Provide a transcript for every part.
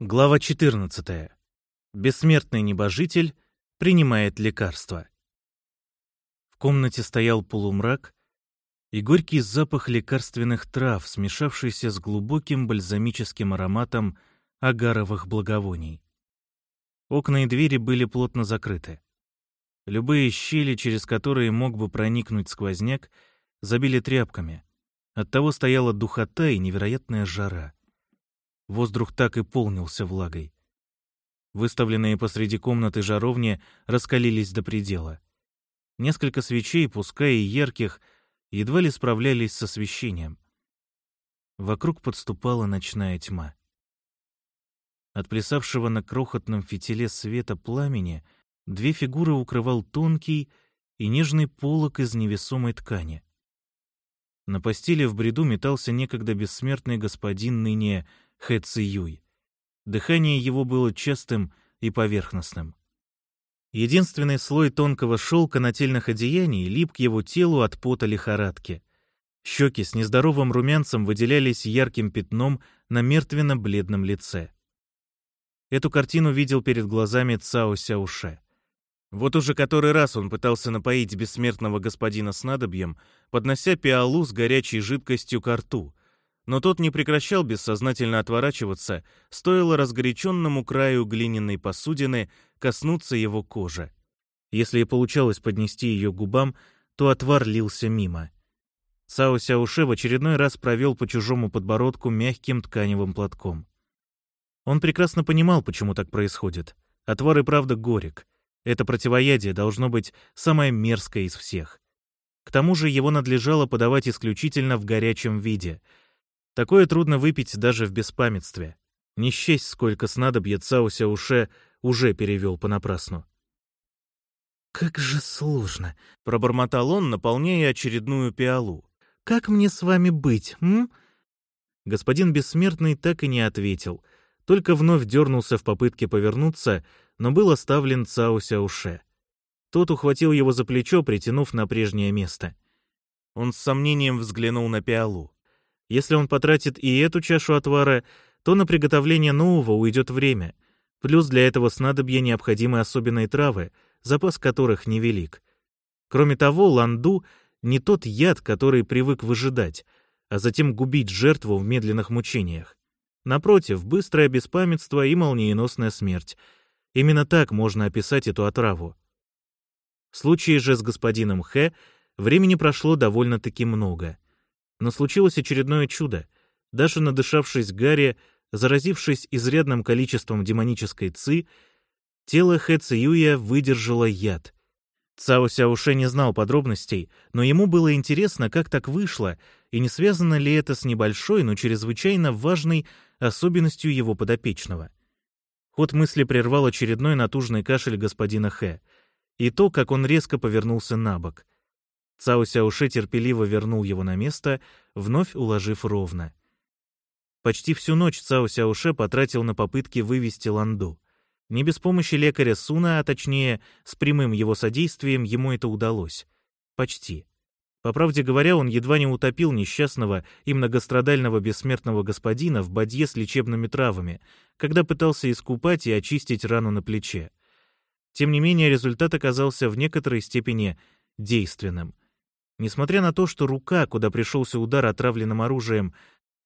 Глава 14. Бессмертный небожитель принимает лекарство. В комнате стоял полумрак и горький запах лекарственных трав, смешавшийся с глубоким бальзамическим ароматом агаровых благовоний. Окна и двери были плотно закрыты. Любые щели, через которые мог бы проникнуть сквозняк, забили тряпками. Оттого стояла духота и невероятная жара. Воздух так и полнился влагой. Выставленные посреди комнаты жаровни раскалились до предела. Несколько свечей, пускай и ярких, едва ли справлялись с освещением. Вокруг подступала ночная тьма. От плясавшего на крохотном фитиле света пламени две фигуры укрывал тонкий и нежный полог из невесомой ткани. На постели в бреду метался некогда бессмертный господин, ныне Хэ Ци Дыхание его было частым и поверхностным. Единственный слой тонкого шелка нательных одеяний лип к его телу от пота лихорадки. Щеки с нездоровым румянцем выделялись ярким пятном на мертвенно-бледном лице. Эту картину видел перед глазами Цао Сяуше. Вот уже который раз он пытался напоить бессмертного господина снадобьем, поднося пиалу с горячей жидкостью к рту, но тот не прекращал бессознательно отворачиваться, стоило разгоряченному краю глиняной посудины коснуться его кожи. Если и получалось поднести ее губам, то отвар лился мимо. Цао Сяуше в очередной раз провел по чужому подбородку мягким тканевым платком. Он прекрасно понимал, почему так происходит. Отвар и правда горек. Это противоядие должно быть самое мерзкое из всех. К тому же его надлежало подавать исключительно в горячем виде — Такое трудно выпить даже в беспамятстве. Не счесть, сколько снадобья Цауся Уше уже перевел понапрасну. «Как же сложно!» — пробормотал он, наполняя очередную пиалу. «Как мне с вами быть, м?» Господин Бессмертный так и не ответил, только вновь дернулся в попытке повернуться, но был оставлен Цауся Уше. Тот ухватил его за плечо, притянув на прежнее место. Он с сомнением взглянул на пиалу. Если он потратит и эту чашу отвара, то на приготовление нового уйдет время. Плюс для этого снадобья необходимы особенные травы, запас которых невелик. Кроме того, ланду — не тот яд, который привык выжидать, а затем губить жертву в медленных мучениях. Напротив, быстрое беспамятство и молниеносная смерть. Именно так можно описать эту отраву. В случае же с господином Хэ времени прошло довольно-таки много — но случилось очередное чудо. Даже надышавшись Гарри, заразившись изрядным количеством демонической ци, тело Хэ Циюя выдержало яд. Цао Сяуше не знал подробностей, но ему было интересно, как так вышло, и не связано ли это с небольшой, но чрезвычайно важной особенностью его подопечного. Ход мысли прервал очередной натужный кашель господина Хэ, и то, как он резко повернулся на бок. Цао Сяуше терпеливо вернул его на место, вновь уложив ровно. Почти всю ночь Цао Сяуше потратил на попытки вывести Ланду. Не без помощи лекаря Суна, а точнее, с прямым его содействием ему это удалось. Почти. По правде говоря, он едва не утопил несчастного и многострадального бессмертного господина в бадье с лечебными травами, когда пытался искупать и очистить рану на плече. Тем не менее, результат оказался в некоторой степени действенным — Несмотря на то, что рука, куда пришелся удар отравленным оружием,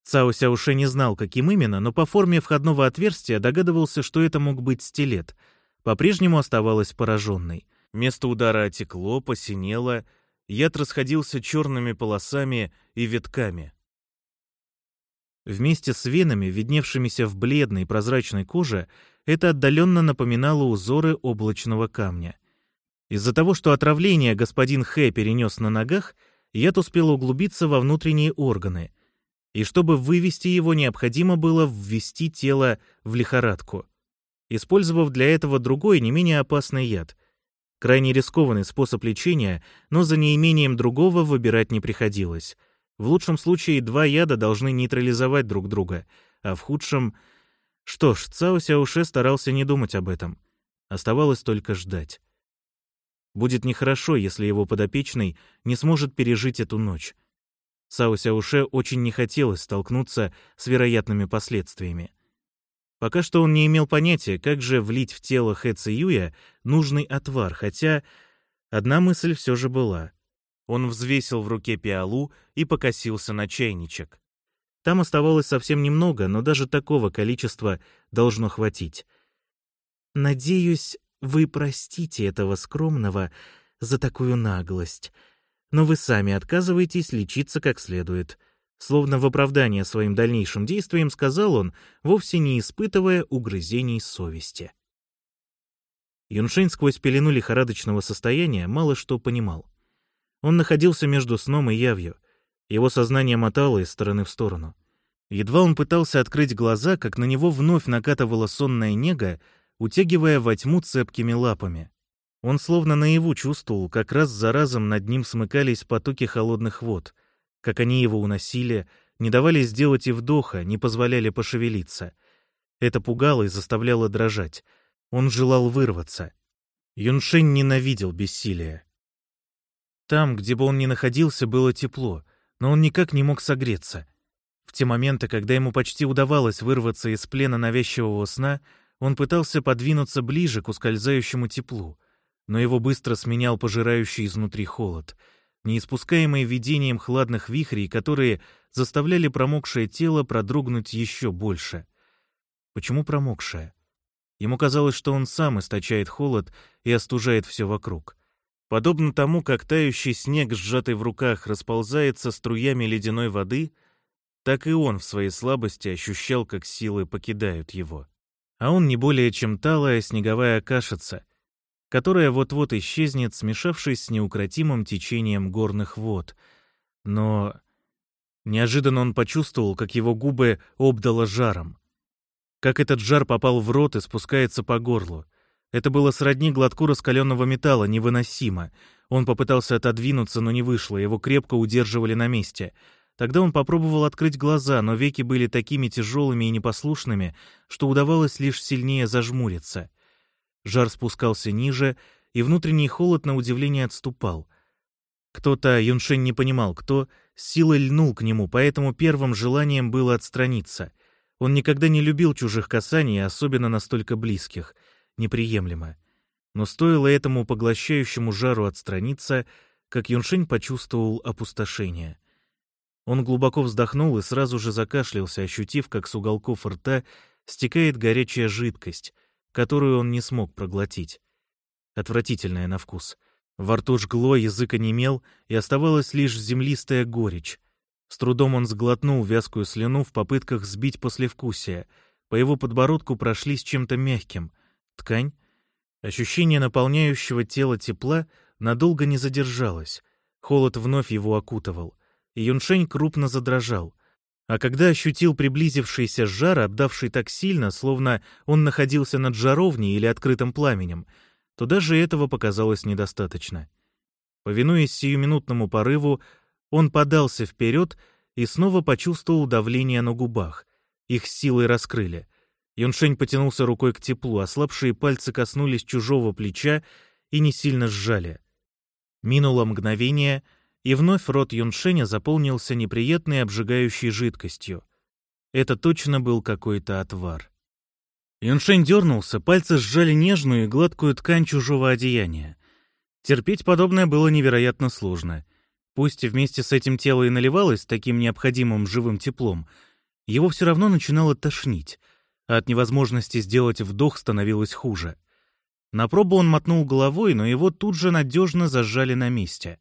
Цао Сяуше не знал, каким именно, но по форме входного отверстия догадывался, что это мог быть стилет. По-прежнему оставалась пораженной. Место удара отекло, посинело, яд расходился черными полосами и витками. Вместе с венами, видневшимися в бледной прозрачной коже, это отдаленно напоминало узоры облачного камня — из-за того, что отравление господин Хэ перенес на ногах, яд успел углубиться во внутренние органы, и чтобы вывести его, необходимо было ввести тело в лихорадку, использовав для этого другой, не менее опасный яд. Крайне рискованный способ лечения, но за неимением другого выбирать не приходилось. В лучшем случае два яда должны нейтрализовать друг друга, а в худшем... Что ж, Цао Сяуше старался не думать об этом. Оставалось только ждать. Будет нехорошо, если его подопечный не сможет пережить эту ночь. Сао Сяуше очень не хотелось столкнуться с вероятными последствиями. Пока что он не имел понятия, как же влить в тело Хэ Циюя нужный отвар, хотя одна мысль все же была. Он взвесил в руке пиалу и покосился на чайничек. Там оставалось совсем немного, но даже такого количества должно хватить. «Надеюсь, вы простите этого скромного за такую наглость, но вы сами отказываетесь лечиться как следует», Словно в оправдание своим дальнейшим действиям сказал он, вовсе не испытывая угрызений совести. Юншень сквозь пелену лихорадочного состояния мало что понимал. Он находился между сном и явью. Его сознание мотало из стороны в сторону. Едва он пытался открыть глаза, как на него вновь накатывала сонная нега, утягивая во тьму цепкими лапами. Он словно наяву чувствовал, как раз за разом над ним смыкались потоки холодных вод, как они его уносили, не давали сделать и вдоха, не позволяли пошевелиться. Это пугало и заставляло дрожать. Он желал вырваться. Юншень ненавидел бессилие. Там, где бы он ни находился, было тепло, но он никак не мог согреться. В те моменты, когда ему почти удавалось вырваться из плена навязчивого сна, он пытался подвинуться ближе к ускользающему теплу, но его быстро сменял пожирающий изнутри холод, неиспускаемый видением хладных вихрей, которые заставляли промокшее тело продрогнуть еще больше. Почему промокшее? Ему казалось, что он сам источает холод и остужает все вокруг. Подобно тому, как тающий снег, сжатый в руках, расползается струями ледяной воды, так и он в своей слабости ощущал, как силы покидают его. А он не более чем талая снеговая кашица, которая вот-вот исчезнет, смешавшись с неукротимым течением горных вод. Но неожиданно он почувствовал, как его губы обдало жаром. Как этот жар попал в рот и спускается по горлу — это было сродни глотку раскаленного металла, невыносимо. Он попытался отодвинуться, но не вышло, его крепко удерживали на месте. Тогда он попробовал открыть глаза, но веки были такими тяжелыми и непослушными, что удавалось лишь сильнее зажмуриться. Жар спускался ниже, и внутренний холод на удивление отступал. Кто-то, Юншень не понимал, кто, силой льнул к нему, поэтому первым желанием было отстраниться. Он никогда не любил чужих касаний, особенно настолько близких — неприемлемо. Но стоило этому поглощающему жару отстраниться, как Юншень почувствовал опустошение. Он глубоко вздохнул и сразу же закашлялся, ощутив, как с уголков рта стекает горячая жидкость, которую он не смог проглотить. Отвратительная на вкус. Во рту жгло, язык онемел, и оставалась лишь землистая горечь. С трудом он сглотнул вязкую слюну в попытках сбить послевкусие. По его подбородку прошли с чем-то мягким — ткань, ощущение наполняющего тело тепла надолго не задержалось. Холод вновь его окутывал, и Юншень крупно задрожал. А когда ощутил приблизившийся жар, обдавший так сильно, словно он находился над жаровней или открытым пламенем, то даже этого показалось недостаточно. Повинуясь сиюминутному порыву, он подался вперед и снова почувствовал давление на губах. Их силой раскрыли — Юншень потянулся рукой к теплу, ослабшие пальцы коснулись чужого плеча и не сильно сжали. Минуло мгновение, и вновь рот Юншеня заполнился неприятной обжигающей жидкостью. Это точно был какой-то отвар. Юншень дернулся, пальцы сжали нежную и гладкую ткань чужого одеяния. Терпеть подобное было невероятно сложно. Пусть вместе с этим тело и наливалось таким необходимым живым теплом, его все равно начинало тошнить — а от невозможности сделать вдох становилось хуже. На пробу он мотнул головой, но его тут же надежно зажали на месте.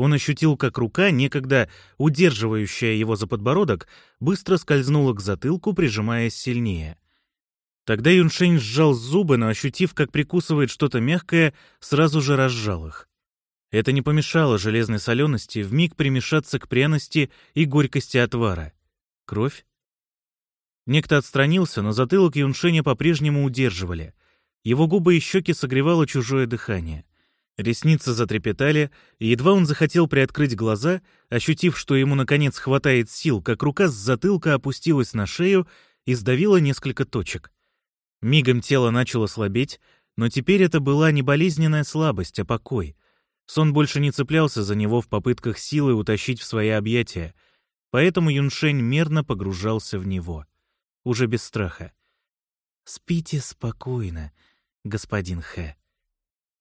Он ощутил, как рука, некогда удерживающая его за подбородок, быстро скользнула к затылку, прижимаясь сильнее. Тогда Юншень сжал зубы, но, ощутив, как прикусывает что-то мягкое, сразу же разжал их. Это не помешало железной солености вмиг примешаться к пряности и горькости отвара. Кровь? Некто отстранился, но затылок Юншеня по-прежнему удерживали. Его губы и щеки согревало чужое дыхание. Ресницы затрепетали, и едва он захотел приоткрыть глаза, ощутив, что ему наконец хватает сил, как рука с затылка опустилась на шею и сдавила несколько точек. Мигом тело начало слабеть, но теперь это была не болезненная слабость, а покой. Сон больше не цеплялся за него в попытках силы утащить в свои объятия, поэтому Юншень мерно погружался в него уже без страха. Спите спокойно, господин Хэ.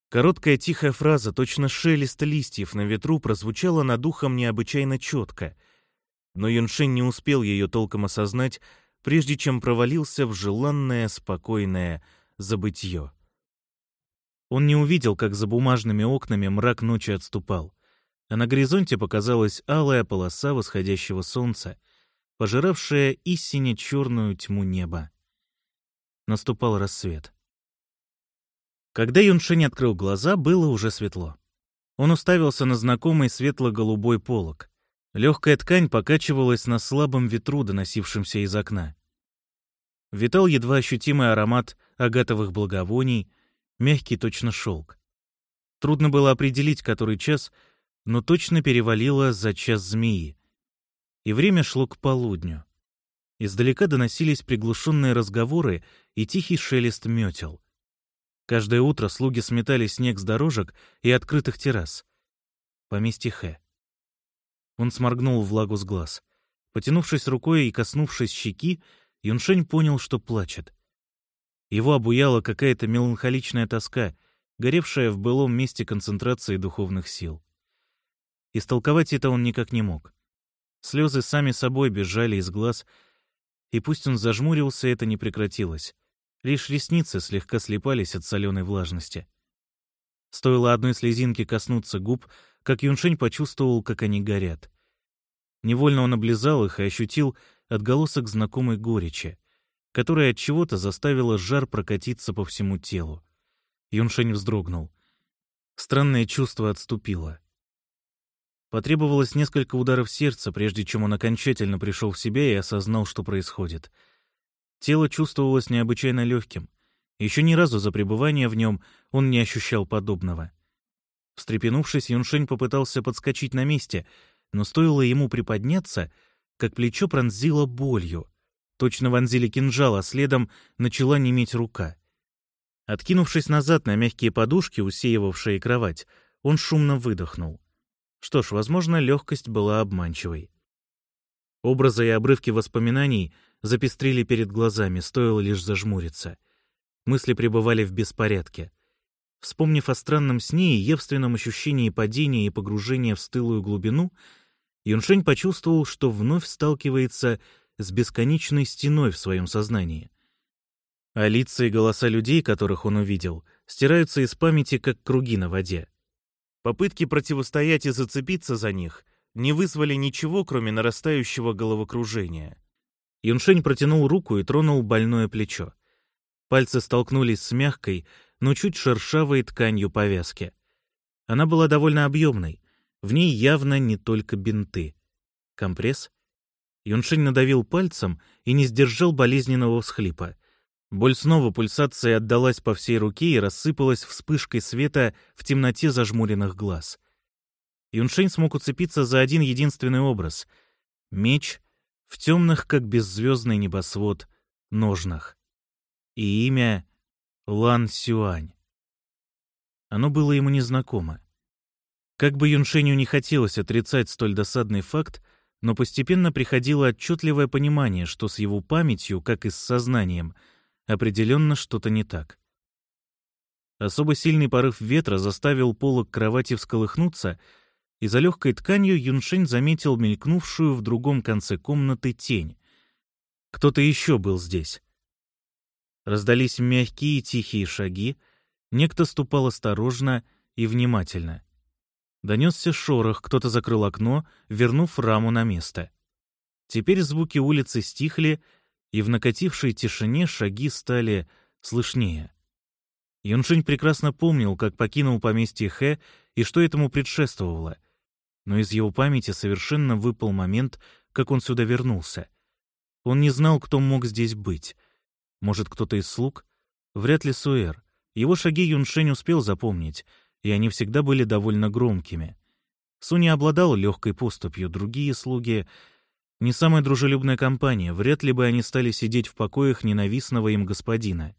Короткая тихая фраза, точно шелест листьев на ветру, прозвучала над ухом необычайно четко. Но Юншень не успел ее толком осознать, прежде чем провалился в желанное, спокойное забытье. Он не увидел, как за бумажными окнами мрак ночи отступал, а на горизонте показалась алая полоса восходящего солнца, пожиравшая истине черную тьму неба. Наступал рассвет. Когда Юншень открыл глаза, было уже светло. Он уставился на знакомый светло-голубой полог. Легкая ткань покачивалась на слабом ветру, доносившемся из окна. Витал едва ощутимый аромат агатовых благовоний, мягкий точно шелк. Трудно было определить, который час, но точно перевалило за час змеи. И время шло к полудню. Издалека доносились приглушенные разговоры и тихий шелест метел. Каждое утро слуги сметали снег с дорожек и открытых террас. Поместье Хэ. Он сморгнул влагу с глаз. Потянувшись рукой и коснувшись щеки, Юншень понял, что плачет. Его обуяла какая-то меланхоличная тоска, горевшая в былом месте концентрации духовных сил. Истолковать это он никак не мог. Слезы сами собой бежали из глаз, и пусть он зажмурился, это не прекратилось. Лишь ресницы слегка слепались от соленой влажности. Стоило одной слезинке коснуться губ, как Юншень почувствовал, как они горят. Невольно он облизал их и ощутил отголосок знакомой горечи, которая от чего-то заставила жар прокатиться по всему телу. Юншень вздрогнул. Странное чувство отступило. Потребовалось несколько ударов сердца, прежде чем он окончательно пришел в себя и осознал, что происходит — Тело чувствовалось необычайно легким. Еще ни разу за пребывание в нем он не ощущал подобного. Встрепенувшись, Юншень попытался подскочить на месте, но стоило ему приподняться, как плечо пронзило болью. Точно вонзили кинжал, а следом начала неметь рука. Откинувшись назад на мягкие подушки, усеивавшие кровать, он шумно выдохнул. Что ж, возможно, легкость была обманчивой. Образы и обрывки воспоминаний запестрили перед глазами, стоило лишь зажмуриться. Мысли пребывали в беспорядке. Вспомнив о странном сне и явственном ощущении падения и погружения в стылую глубину, Юншень почувствовал, что вновь сталкивается с бесконечной стеной в своем сознании. А лица и голоса людей, которых он увидел, стираются из памяти, как круги на воде. Попытки противостоять и зацепиться за них не вызвали ничего, кроме нарастающего головокружения. Юншень протянул руку и тронул больное плечо. Пальцы столкнулись с мягкой, но чуть шершавой тканью повязки. Она была довольно объемной. В ней явно не только бинты. Компресс? Юншень надавил пальцем и не сдержал болезненного всхлипа. Боль снова пульсацией отдалась по всей руке и рассыпалась вспышкой света в темноте зажмуренных глаз. Юншень смог уцепиться за один единственный образ — меч в темных, как беззвездный небосвод, ножнах. И имя Лан Сюань. Оно было ему незнакомо. Как бы Юншеню не хотелось отрицать столь досадный факт, но постепенно приходило отчетливое понимание, что с его памятью, как и с сознанием, определенно что-то не так. Особо сильный порыв ветра заставил полок кровати всколыхнуться — и за легкой тканью Юншень заметил мелькнувшую в другом конце комнаты тень. Кто-то еще был здесь. Раздались мягкие тихие шаги, некто ступал осторожно и внимательно. Донесся шорох, кто-то закрыл окно, вернув раму на место. Теперь звуки улицы стихли, и в накатившей тишине шаги стали слышнее. Юншень прекрасно помнил, как покинул поместье Хэ и что этому предшествовало — но из его памяти совершенно выпал момент, как он сюда вернулся. Он не знал, кто мог здесь быть. Может, кто-то из слуг? Вряд ли Суэр. Его шаги Юншень успел запомнить, и они всегда были довольно громкими. Суни обладал легкой поступью, другие слуги — не самая дружелюбная компания, вряд ли бы они стали сидеть в покоях ненавистного им господина.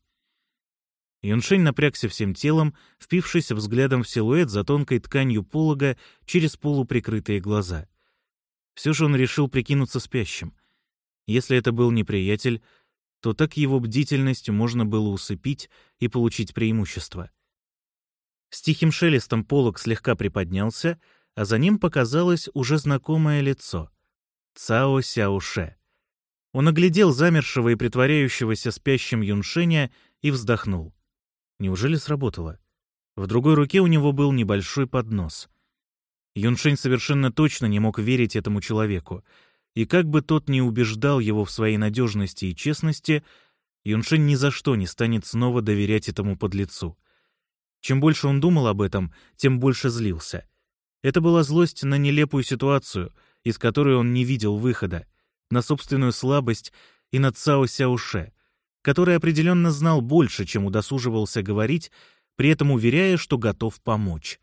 Юншень напрягся всем телом, впившись взглядом в силуэт за тонкой тканью полога через полуприкрытые глаза. Все же он решил прикинуться спящим. Если это был неприятель, то так его бдительностью можно было усыпить и получить преимущество. С тихим шелестом полог слегка приподнялся, а за ним показалось уже знакомое лицо — Цао Сяоше. Он оглядел замершего и притворяющегося спящим Юншеня и вздохнул. Неужели сработало? В другой руке у него был небольшой поднос. Юншень совершенно точно не мог верить этому человеку, и как бы тот ни убеждал его в своей надежности и честности, Юншень ни за что не станет снова доверять этому подлецу. Чем больше он думал об этом, тем больше злился. Это была злость на нелепую ситуацию, из которой он не видел выхода, на собственную слабость и на Цао Сяуше, который определенно знал больше, чем удосуживался говорить, при этом уверяя, что готов помочь.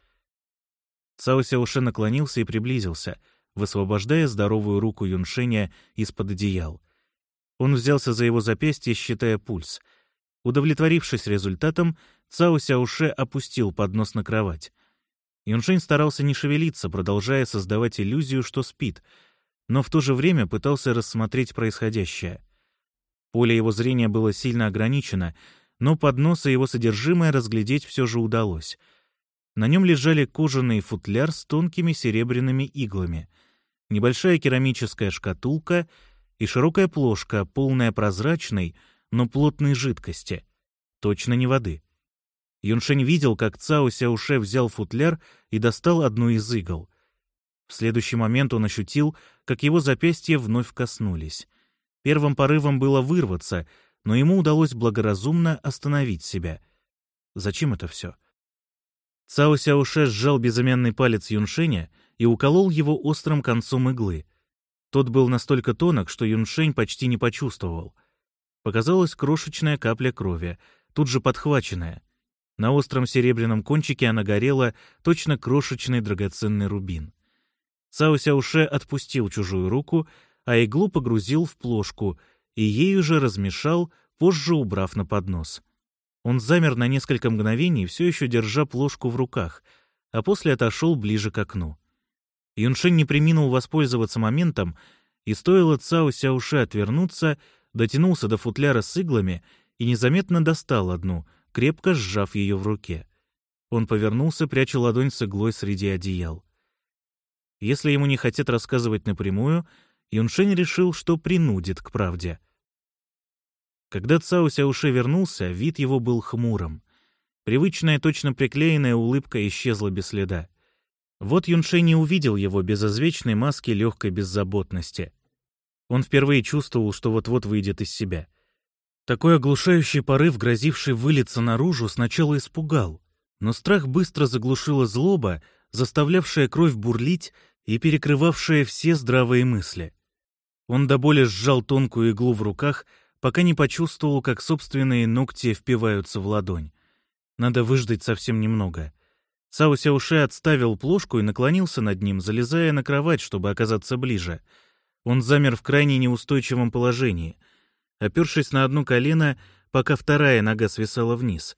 Цао Сяуше наклонился и приблизился, высвобождая здоровую руку Юншеня из-под одеял. Он взялся за его запястье, считая пульс. Удовлетворившись результатом, Цао Сяуше опустил поднос на кровать. Юншень старался не шевелиться, продолжая создавать иллюзию, что спит, но в то же время пытался рассмотреть происходящее. Поле его зрения было сильно ограничено, но поднос и его содержимое разглядеть все же удалось. На нем лежали кожаный футляр с тонкими серебряными иглами, небольшая керамическая шкатулка и широкая плошка, полная прозрачной, но плотной жидкости. Точно не воды. Юншень видел, как Цао Сяуше взял футляр и достал одну из игл. В следующий момент он ощутил, как его запястья вновь коснулись. Первым порывом было вырваться, но ему удалось благоразумно остановить себя. Зачем это все? Цао Сяуше сжал безымянный палец Юншеня и уколол его острым концом иглы. Тот был настолько тонок, что Юншень почти не почувствовал. Показалась крошечная капля крови, тут же подхваченная. На остром серебряном кончике она горела, точно крошечный драгоценный рубин. Цао Сяуше отпустил чужую руку, а иглу погрузил в плошку и ею же размешал, позже убрав на поднос. Он замер на несколько мгновений, все еще держа плошку в руках, а после отошел ближе к окну. Юншин не приминул воспользоваться моментом, и стоило Цао Сяуше отвернуться, дотянулся до футляра с иглами и незаметно достал одну — крепко сжав ее в руке. Он повернулся, пряча ладонь с иглой среди одеял. Если ему не хотят рассказывать напрямую, Юншень решил, что принудит к правде. Когда Цао Сяуше вернулся, вид его был хмурым. Привычная, точно приклеенная улыбка исчезла без следа. Вот Юншень не увидел его без извечной маски легкой беззаботности. Он впервые чувствовал, что вот-вот выйдет из себя — такой оглушающий порыв, грозивший вылиться наружу, сначала испугал, но страх быстро заглушила злоба, заставлявшая кровь бурлить и перекрывавшая все здравые мысли. Он до боли сжал тонкую иглу в руках, пока не почувствовал, как собственные ногти впиваются в ладонь. Надо выждать совсем немного. Цао Сяуше отставил плошку и наклонился над ним, залезая на кровать, чтобы оказаться ближе. Он замер в крайне неустойчивом положении — опершись на одно колено, пока вторая нога свисала вниз.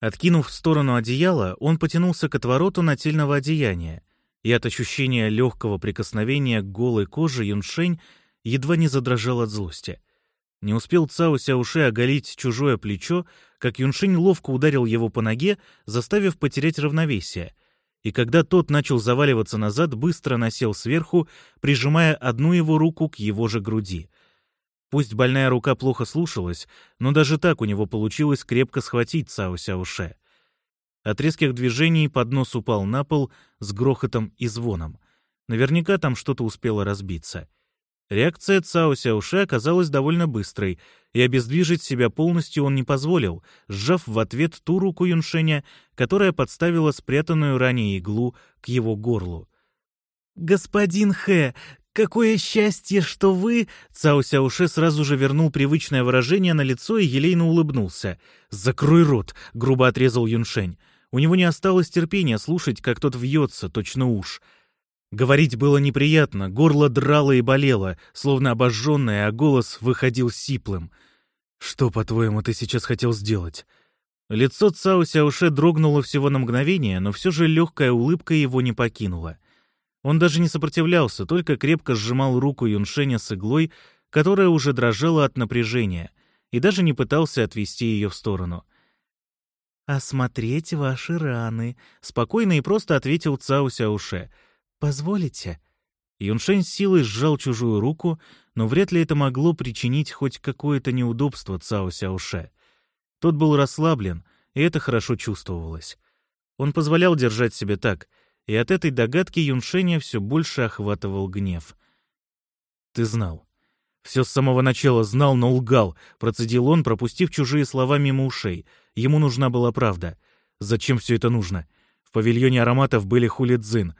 Откинув в сторону одеяла, он потянулся к отвороту нательного одеяния, и от ощущения легкого прикосновения к голой коже Юншень едва не задрожал от злости. Не успел Цао Сяуши оголить чужое плечо, как Юншень ловко ударил его по ноге, заставив потерять равновесие, и когда тот начал заваливаться назад, быстро насел сверху, прижимая одну его руку к его же груди — Пусть больная рука плохо слушалась, но даже так у него получилось крепко схватить Цао Сяоше. От резких движений поднос упал на пол с грохотом и звоном. Наверняка там что-то успело разбиться. Реакция Цао Сяоше оказалась довольно быстрой, и обездвижить себя полностью он не позволил, сжав в ответ ту руку Юншеня, которая подставила спрятанную ранее иглу к его горлу. «Господин Хэ, «Какое счастье, что вы...» Цао Сяуше сразу же вернул привычное выражение на лицо и елейно улыбнулся. «Закрой рот!» — грубо отрезал Юншень. У него не осталось терпения слушать, как тот вьется, точно уж. Говорить было неприятно, горло драло и болело, словно обожженное, а голос выходил сиплым. «Что, по-твоему, ты сейчас хотел сделать?» Лицо Цао Сяуше дрогнуло всего на мгновение, но все же легкая улыбка его не покинула. Он даже не сопротивлялся, только крепко сжимал руку Юншеня с иглой, которая уже дрожала от напряжения, и даже не пытался отвести ее в сторону. «Осмотреть ваши раны», — спокойно и просто ответил Цао Сяуше. «Позволите?» Юншень силой сжал чужую руку, но вряд ли это могло причинить хоть какое-то неудобство Цао Сяуше. Тот был расслаблен, и это хорошо чувствовалось. Он позволял держать себя так, и от этой догадки Юншеня все больше охватывал гнев. «Ты знал. Все с самого начала знал, но лгал», — процедил он, пропустив чужие слова мимо ушей. Ему нужна была правда. «Зачем все это нужно? В павильоне ароматов были хулидзин,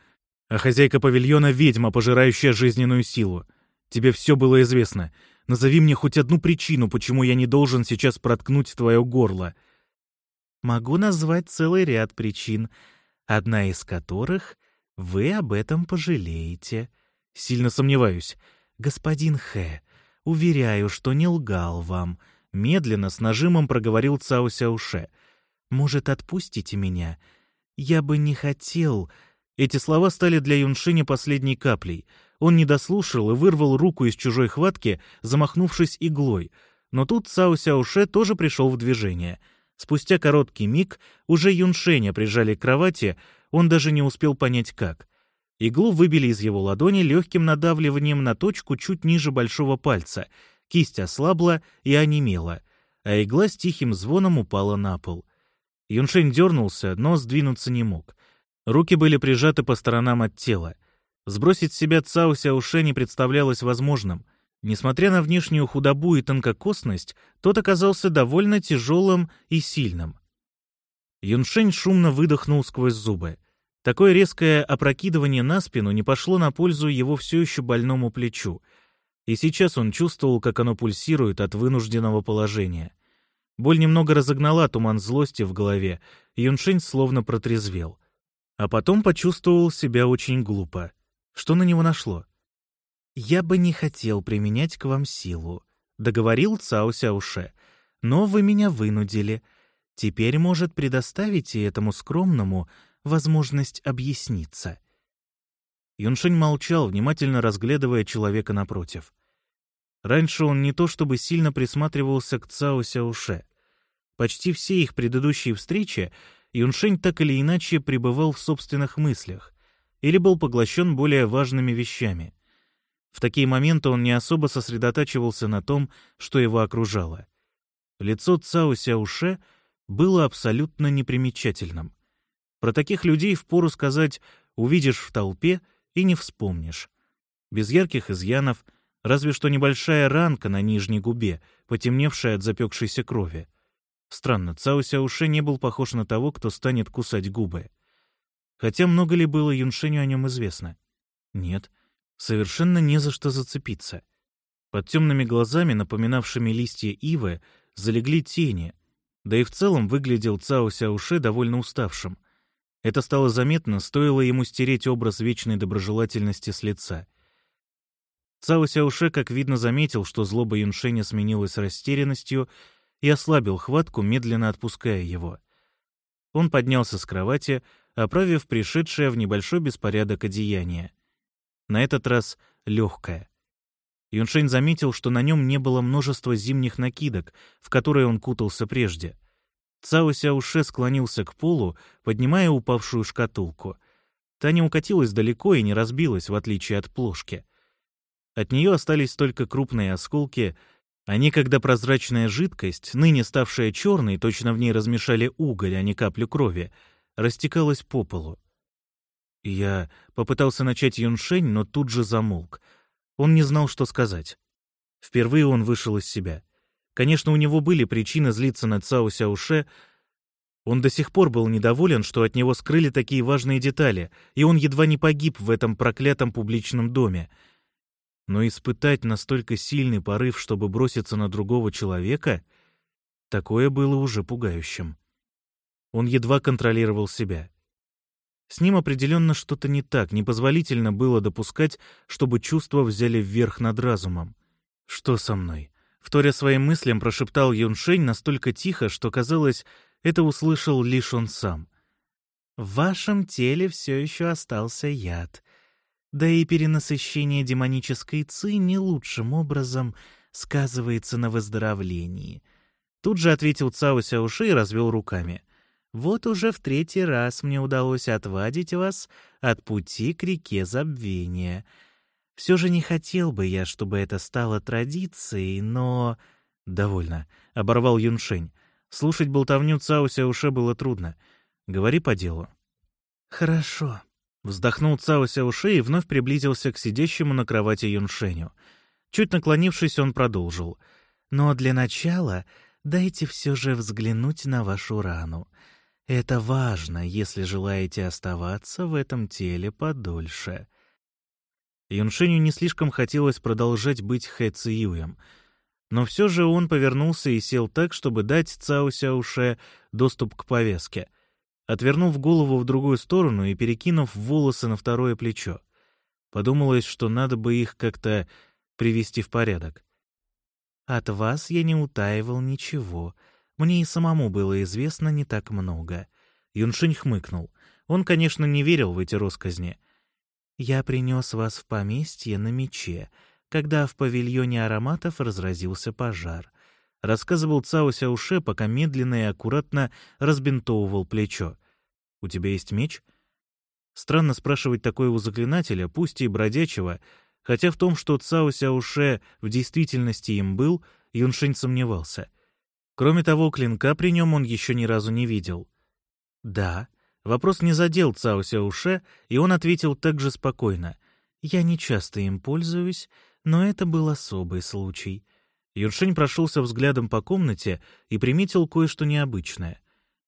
а хозяйка павильона — ведьма, пожирающая жизненную силу. Тебе все было известно. Назови мне хоть одну причину, почему я не должен сейчас проткнуть твое горло». Могу назвать целый ряд причин, одна из которых вы об этом пожалеете. Сильно сомневаюсь. Господин Хэ, уверяю, что не лгал вам. Медленно, с нажимом проговорил Цао Сяуше. Может, отпустите меня? Я бы не хотел... Эти слова стали для Юншиня последней каплей. Он не дослушал и вырвал руку из чужой хватки, замахнувшись иглой. Но тут Цао Сяуше тоже пришел в движение. Спустя короткий миг уже Юншеня прижали к кровати, он даже не успел понять как. Иглу выбили из его ладони легким надавливанием на точку чуть ниже большого пальца. Кисть ослабла и онемела, а игла с тихим звоном упала на пол. Юншень дернулся, но сдвинуться не мог. Руки были прижаты по сторонам от тела. Сбросить с себя Цао Сяуше не представлялось возможным. Несмотря на внешнюю худобу и тонкокосность, тот оказался довольно тяжелым и сильным. Юншень шумно выдохнул сквозь зубы. Такое резкое опрокидывание на спину не пошло на пользу его все еще больному плечу, и сейчас он чувствовал, как оно пульсирует от вынужденного положения. Боль немного разогнала туман злости в голове, и Юншень словно протрезвел. А потом почувствовал себя очень глупо. Что на него нашло? «Я бы не хотел применять к вам силу», — договорил Цао Сяуше. «Но вы меня вынудили. Теперь, может, предоставите этому скромному возможность объясниться». Юншень молчал, внимательно разглядывая человека напротив. Раньше он не то чтобы сильно присматривался к Цао Сяуше. Почти все их предыдущие встречи Юншень так или иначе пребывал в собственных мыслях или был поглощен более важными вещами. В такие моменты он не особо сосредотачивался на том, что его окружало. Лицо Цао Сяуше было абсолютно непримечательным. Про таких людей впору сказать «увидишь в толпе» и не вспомнишь. Без ярких изъянов, разве что небольшая ранка на нижней губе, потемневшая от запекшейся крови. Странно, Цао Сяуше не был похож на того, кто станет кусать губы. Хотя много ли было Юншеню о нем известно? Нет, совершенно не за что зацепиться. Под темными глазами, напоминавшими листья ивы, залегли тени, да и в целом выглядел Цао Сяуше довольно уставшим. Это стало заметно, стоило ему стереть образ вечной доброжелательности с лица. Цао Сяуше, как видно, заметил, что злоба Юншеня сменилась растерянностью — и ослабил хватку, медленно отпуская его. Он поднялся с кровати, оправив пришедшее в небольшой беспорядок одеяние. На этот раз легкое. Юншень заметил, что на нем не было множества зимних накидок, в которые он кутался прежде. Цао Сяуше склонился к полу, поднимая упавшую шкатулку. Та не укатилась далеко и не разбилась, в отличие от плошки. От нее остались только крупные осколки — а некогда прозрачная жидкость, ныне ставшая черной, точно в ней размешали уголь, а не каплю крови, растекалась по полу. Я попытался начать Юншень, но тут же замолк. Он не знал, что сказать. Впервые он вышел из себя. Конечно, у него были причины злиться на Цао Сяуше. Он до сих пор был недоволен, что от него скрыли такие важные детали, и он едва не погиб в этом проклятом публичном доме — но испытать настолько сильный порыв, чтобы броситься на другого человека, такое было уже пугающим. Он едва контролировал себя. С ним определенно что-то не так, непозволительно было допускать, чтобы чувства взяли вверх над разумом. «Что со мной?» Вторя своим мыслям, прошептал Юншень настолько тихо, что, казалось, это услышал лишь он сам. «В вашем теле все еще остался яд. Да и перенасыщение демонической ци не лучшим образом сказывается на выздоровлении. Тут же ответил Цао Сяуши и развел руками. Вот уже в третий раз мне удалось отвадить вас от пути к реке забвения. Все же не хотел бы я, чтобы это стало традицией, но... «Довольно», — оборвал Юншень. Слушать болтовню Цао Сяуше было трудно. «Говори по делу». «Хорошо», — вздохнул Цао Сяуше и вновь приблизился к сидящему на кровати Юншеню. Чуть наклонившись, он продолжил. «Но для начала дайте все же взглянуть на вашу рану. Это важно, если желаете оставаться в этом теле подольше». Юншеню не слишком хотелось продолжать быть Хэ Циюем, но все же он повернулся и сел так, чтобы дать Цао Сяуше доступ к повязке, отвернув голову в другую сторону и перекинув волосы на второе плечо. Подумалось, что надо бы их как-то привести в порядок. «От вас я не утаивал ничего. Мне и самому было известно не так много». Юншинь хмыкнул. Он, конечно, не верил в эти росказни. «Я принес вас в поместье на мече, когда в павильоне ароматов разразился пожар», — рассказывал Цао Сяуше, пока медленно и аккуратно разбинтовывал плечо. «У тебя есть меч?» Странно спрашивать такое у заклинателя, пусть и бродячего, хотя в том, что Цао Сяуше в действительности им был, Юншень сомневался. Кроме того, клинка при нем он еще ни разу не видел. «Да». Вопрос не задел Цао Сяуше, и он ответил так же спокойно. «Я не часто им пользуюсь, но это был особый случай». Юншень прошелся взглядом по комнате и приметил кое-что необычное,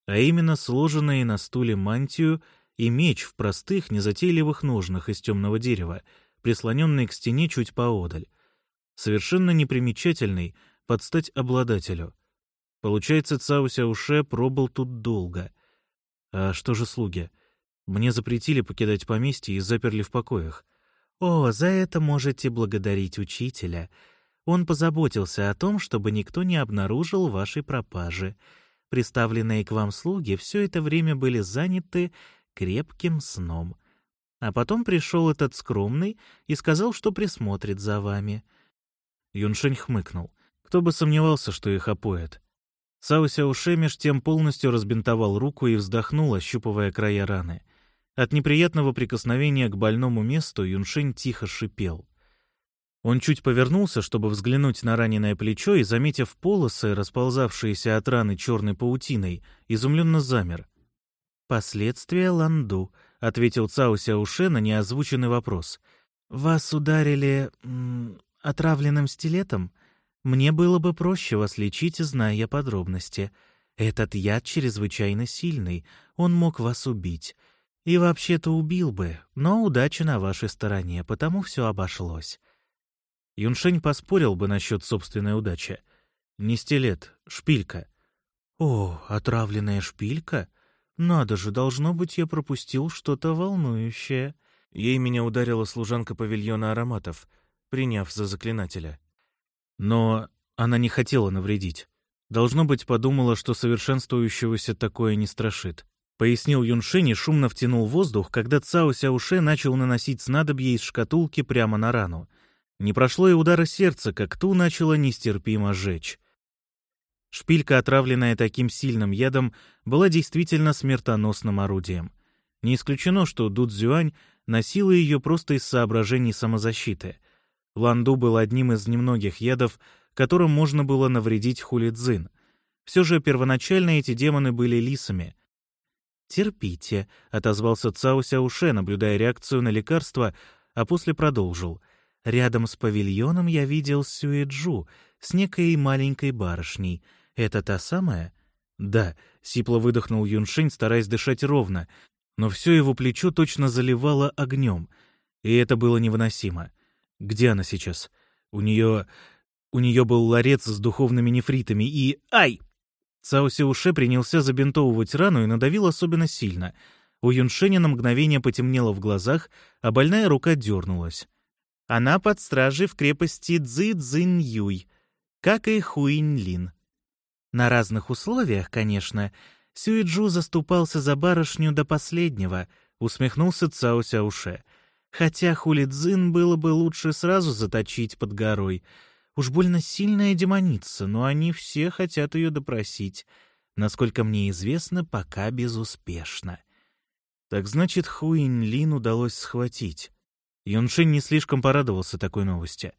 а именно сложенные на стуле мантию и меч в простых, незатейливых ножнах из темного дерева — прислоненный к стене чуть поодаль. Совершенно непримечательный, под стать обладателю. Получается, Цао Сяуше пробыл тут долго. А что же слуги? Мне запретили покидать поместье и заперли в покоях. О, за это можете благодарить учителя. Он позаботился о том, чтобы никто не обнаружил вашей пропажи. Приставленные к вам слуги все это время были заняты крепким сном. А потом пришел этот скромный и сказал, что присмотрит за вами. Юншень хмыкнул. Кто бы сомневался, что их опоят. Цао Сяоше меж тем полностью разбинтовал руку и вздохнул, ощупывая края раны. От неприятного прикосновения к больному месту Юншень тихо шипел. Он чуть повернулся, чтобы взглянуть на раненое плечо, и, заметив полосы, расползавшиеся от раны черной паутиной, изумленно замер. «Последствия Ланду», — ответил Цао Сяуше на неозвученный вопрос. «Вас ударили... Отравленным стилетом? Мне было бы проще вас лечить, зная подробности. Этот яд чрезвычайно сильный, он мог вас убить. И вообще-то убил бы, но удача на вашей стороне, потому все обошлось». Юншень поспорил бы насчет собственной удачи. Не стилет, шпилька. «О, отравленная шпилька?» Надо же, должно быть, я пропустил что-то волнующее. Ей меня ударила служанка павильона ароматов, приняв за заклинателя. Но она не хотела навредить. Должно быть, подумала, что совершенствующегося такое не страшит. Пояснил Юншень и шумно втянул воздух, когда Цао Сяуше начал наносить снадобье из шкатулки прямо на рану. Не прошло и удара сердца, как ту начало нестерпимо жечь. Шпилька, отравленная таким сильным ядом, была действительно смертоносным орудием. Не исключено, что Дудзюань носила ее просто из соображений самозащиты. Ланду был одним из немногих ядов, которым можно было навредить хулидзин. Все же первоначально эти демоны были лисами. «Терпите», — отозвался Цао Сяуше, наблюдая реакцию на лекарство, а после продолжил. «Рядом с павильоном я видел Сюэджу с некой маленькой барышней — «Это та самая?» «Да», — сипло выдохнул Юншень, стараясь дышать ровно, но все его плечо точно заливало огнем, и это было невыносимо. «Где она сейчас? У нее... У нее был ларец с духовными нефритами и... Ай!» Цао Сяуше принялся забинтовывать рану и надавил особенно сильно. У Юншеня на мгновение потемнело в глазах, а больная рука дернулась. Она под стражей в крепости Цзи Цзинь Юй, как и Хуинь Лин. На разных условиях, конечно. Сюиджу заступался за барышню до последнего, усмехнулся Цао Сяуше. Хотя Хулидзин было бы лучше сразу заточить под горой. Уж больно сильная демоница, но они все хотят ее допросить. Насколько мне известно, пока безуспешно. Так значит, Хуинь Лин удалось схватить. Юншин не слишком порадовался такой новости.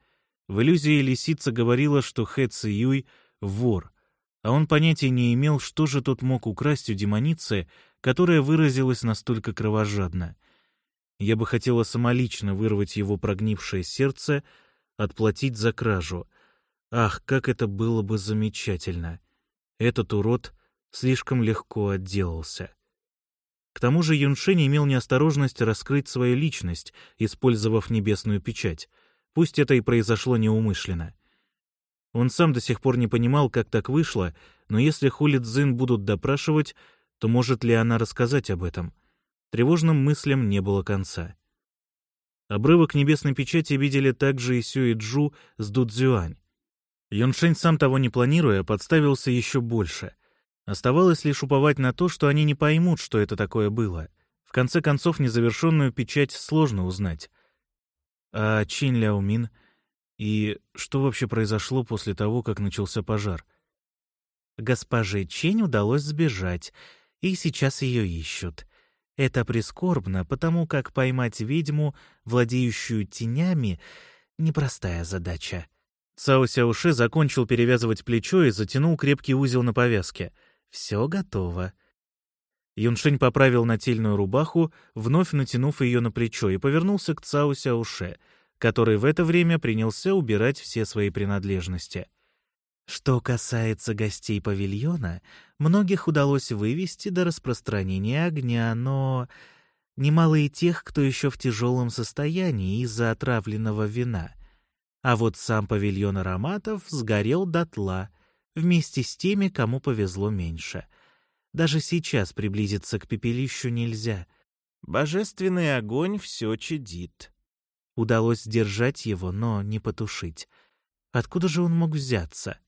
В иллюзии лисица говорила, что Хэ Ци Юй — вор, а он понятия не имел, что же тот мог украсть у демоницы, которая выразилась настолько кровожадно. Я бы хотела самолично вырвать его прогнившее сердце, отплатить за кражу. Ах, как это было бы замечательно! Этот урод слишком легко отделался. К тому же Юншень имел неосторожность раскрыть свою личность, использовав небесную печать. Пусть это и произошло неумышленно. Он сам до сих пор не понимал, как так вышло, но если Хули Цзин будут допрашивать, то может ли она рассказать об этом? Тревожным мыслям не было конца. Обрывок небесной печати видели также и Сюи Джу с Дудзюань. Юншень, сам того не планируя, подставился еще больше — Оставалось лишь уповать на то, что они не поймут, что это такое было. В конце концов, незавершенную печать сложно узнать. А Чин Ляомин и что вообще произошло после того, как начался пожар? Госпоже Чень удалось сбежать, и сейчас ее ищут. Это прискорбно, потому как поймать ведьму, владеющую тенями, — непростая задача. Цао Сяуши закончил перевязывать плечо и затянул крепкий узел на повязке — все готово. Юншень поправил нательную рубаху, вновь натянув ее на плечо, и повернулся к Цао Сяуше, который в это время принялся убирать все свои принадлежности. Что касается гостей павильона, многих удалось вывести до распространения огня, но немало и тех, кто еще в тяжелом состоянии из-за отравленного вина. А вот сам павильон ароматов сгорел дотла, вместе с теми, кому повезло меньше. Даже сейчас приблизиться к пепелищу нельзя. Божественный огонь все чадит. Удалось сдержать его, но не потушить. Откуда же он мог взяться?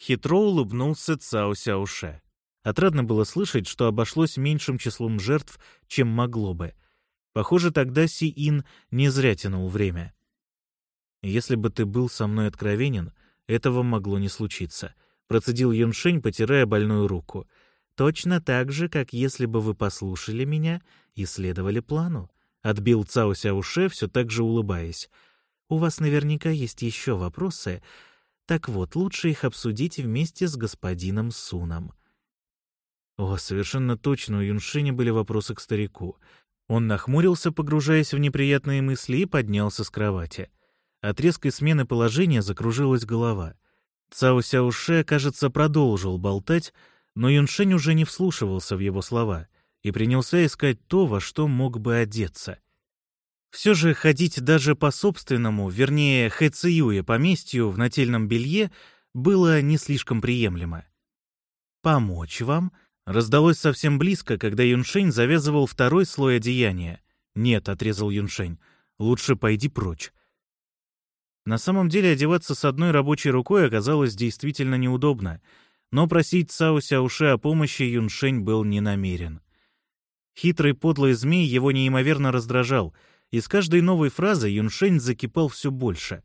Хитро улыбнулся Цао Сяуше. Отрадно было слышать, что обошлось меньшим числом жертв, чем могло бы. Похоже, тогда Си-Ин не зря тянул время. Если бы ты был со мной откровенен, этого могло не случиться — Процедил Юншень, потирая больную руку. «Точно так же, как если бы вы послушали меня и следовали плану», — отбил Цао Сяуше, все так же улыбаясь. «У вас наверняка есть еще вопросы. Так вот, лучше их обсудить вместе с господином Суном». О, совершенно точно у Юншиня были вопросы к старику. Он нахмурился, погружаясь в неприятные мысли, и поднялся с кровати. От резкой смены положения закружилась голова. Цао Сяуше, кажется, продолжил болтать, но Юншень уже не вслушивался в его слова и принялся искать то, во что мог бы одеться. Все же ходить даже по собственному, вернее, Хэциюе поместью в нательном белье было не слишком приемлемо. «Помочь вам?» раздалось совсем близко, когда Юншень завязывал второй слой одеяния. «Нет», — отрезал Юншень, — «лучше пойди прочь. На самом деле одеваться с одной рабочей рукой оказалось действительно неудобно, но просить Цао Сяуше о помощи Юншень был не намерен. Хитрый подлый змей его неимоверно раздражал, и с каждой новой фразой Юншень закипал все больше.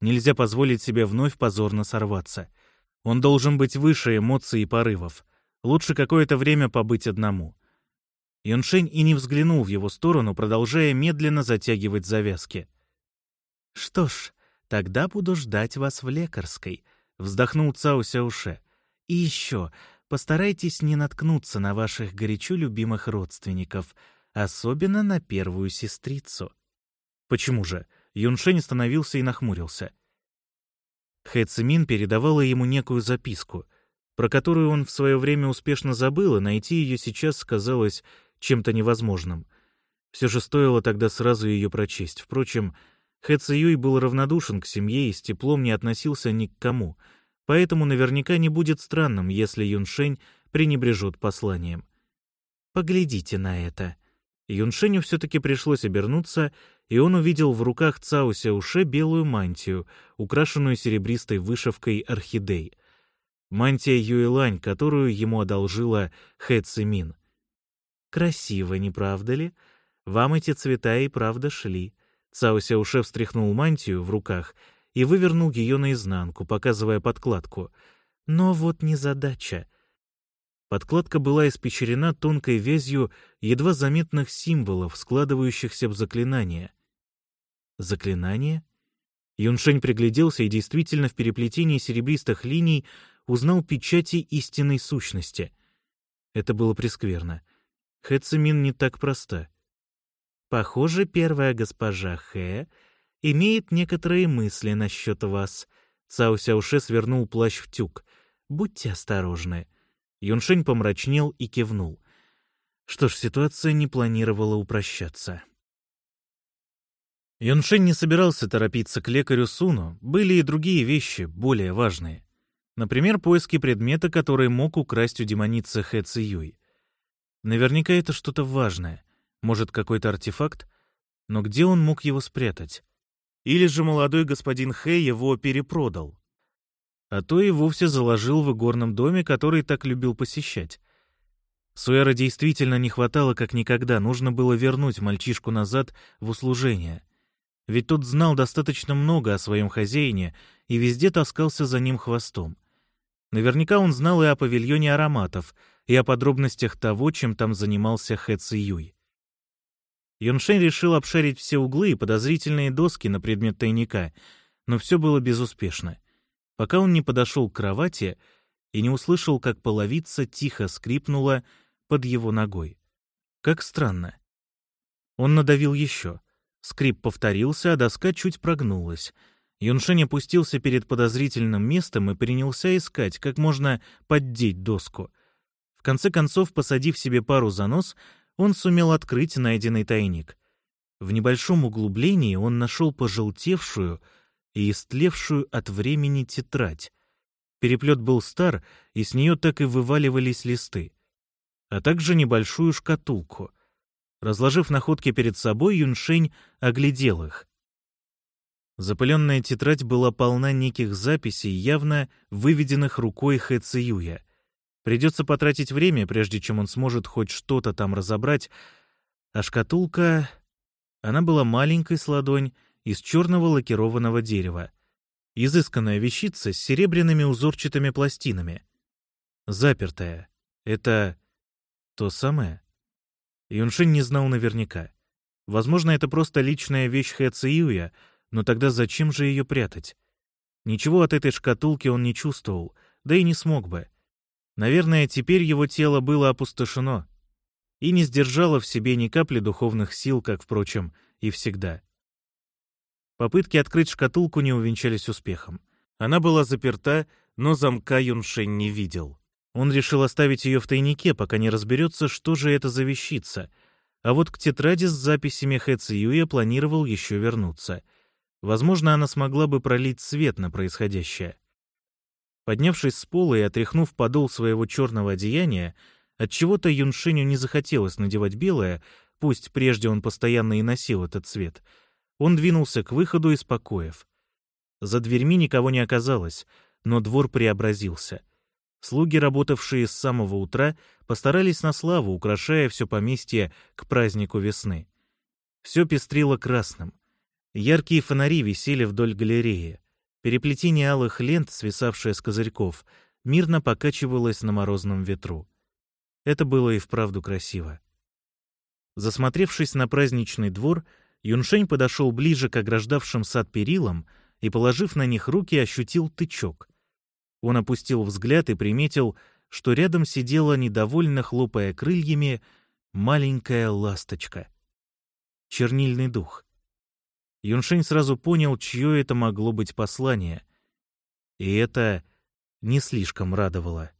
Нельзя позволить себе вновь позорно сорваться. Он должен быть выше эмоций и порывов. Лучше какое-то время побыть одному. Юншень и не взглянул в его сторону, продолжая медленно затягивать завязки. «Что ж, Тогда буду ждать вас в лекарской», — вздохнул Цао Сяуше. «И еще, постарайтесь не наткнуться на ваших горячо любимых родственников, особенно на первую сестрицу». «Почему же?» Юншень остановился и нахмурился. Хэ Цимин передавала ему некую записку, про которую он в свое время успешно забыл, и найти ее сейчас казалось чем-то невозможным. Все же стоило тогда сразу ее прочесть. Впрочем, Хэ Циюй был равнодушен к семье и с теплом не относился ни к кому, поэтому наверняка не будет странным, если Юншень пренебрежет посланием. «Поглядите на это». Юншеню все-таки пришлось обернуться, и он увидел в руках Цао Сяуше белую мантию, украшенную серебристой вышивкой орхидей. Мантия Юэлань, которую ему одолжила Хэ Цимин. «Красиво, не правда ли? Вам эти цвета и правда шли. Цао Сяуше встряхнул мантию в руках и вывернул ее наизнанку, показывая подкладку. Но вот незадача. Подкладка была испещрена тонкой вязью едва заметных символов, складывающихся в заклинание. Заклинание? Юншень пригляделся и действительно в переплетении серебристых линий узнал печати истинной сущности. Это было прескверно. Хэ Цимин не так проста. Похоже, первая госпожа Хэ имеет некоторые мысли насчет вас. Цао Сяуше свернул плащ в тюк. Будьте осторожны. Юншень помрачнел и кивнул. Что ж, ситуация не планировала упрощаться. Юншень не собирался торопиться к лекарю Суну, были и другие вещи, более важные. Например, поиски предмета, который мог украсть у демоницы Хэ Ци Юй. Наверняка это что-то важное, может, какой-то артефакт, но где он мог его спрятать? Или же молодой господин Хэ его перепродал? А то и вовсе заложил в игорном доме, который так любил посещать. Суэра действительно не хватало как никогда, нужно было вернуть мальчишку назад в услужение. Ведь тот знал достаточно много о своем хозяине и везде таскался за ним хвостом. Наверняка он знал и о павильоне ароматов, и о подробностях того, чем там занимался Хэ Ци Юй. Юншень решил обшарить все углы и подозрительные доски на предмет тайника, но все было безуспешно. Пока он не подошел к кровати и не услышал, как половица тихо скрипнула под его ногой. Как странно. Он надавил еще. Скрип повторился, а доска чуть прогнулась — Юншень опустился перед подозрительным местом и принялся искать, как можно поддеть доску. В конце концов, посадив себе пару за нос, он сумел открыть найденный тайник. В небольшом углублении он нашел пожелтевшую и истлевшую от времени тетрадь. Переплет был стар, и с нее так и вываливались листы. А также небольшую шкатулку. Разложив находки перед собой, Юншень оглядел их — Запыленная тетрадь была полна неких записей, явно выведенных рукой Хэ Циюя. Придется потратить время, прежде чем он сможет хоть что-то там разобрать. А шкатулка... Она была маленькой с ладонь, из черного лакированного дерева. Изысканная вещица с серебряными узорчатыми пластинами. Запертая. Это то самое? Юншин не знал наверняка. Возможно, это просто личная вещь Хэ Циюя — но тогда зачем же ее прятать? Ничего от этой шкатулки он не чувствовал, да и не смог бы. Наверное, теперь его тело было опустошено и не сдержало в себе ни капли духовных сил, как, впрочем, и всегда. Попытки открыть шкатулку не увенчались успехом. Она была заперта, но замка Юншень не видел. Он решил оставить ее в тайнике, пока не разберется, что же это за вещица. А вот к тетради с записями Хэ Циюя планировал еще вернуться — Возможно, она смогла бы пролить свет на происходящее. Поднявшись с пола и отряхнув подол своего черного одеяния, отчего-то Юншиню не захотелось надевать белое, пусть прежде он постоянно и носил этот цвет. Он двинулся к выходу из покоев. За дверьми никого не оказалось, но двор преобразился. Слуги, работавшие с самого утра, постарались на славу, украшая все поместье к празднику весны. Все пестрило красным — Яркие фонари висели вдоль галереи. Переплетение алых лент, свисавшее с козырьков, мирно покачивалось на морозном ветру. Это было и вправду красиво. Засмотревшись на праздничный двор, Юншень подошел ближе к ограждавшим сад перилам и, положив на них руки, ощутил тычок. Он опустил взгляд и приметил, что рядом сидела, недовольно хлопая крыльями, маленькая ласточка. Чернильный дух. Юншень сразу понял, чье это могло быть послание. И это не слишком радовало.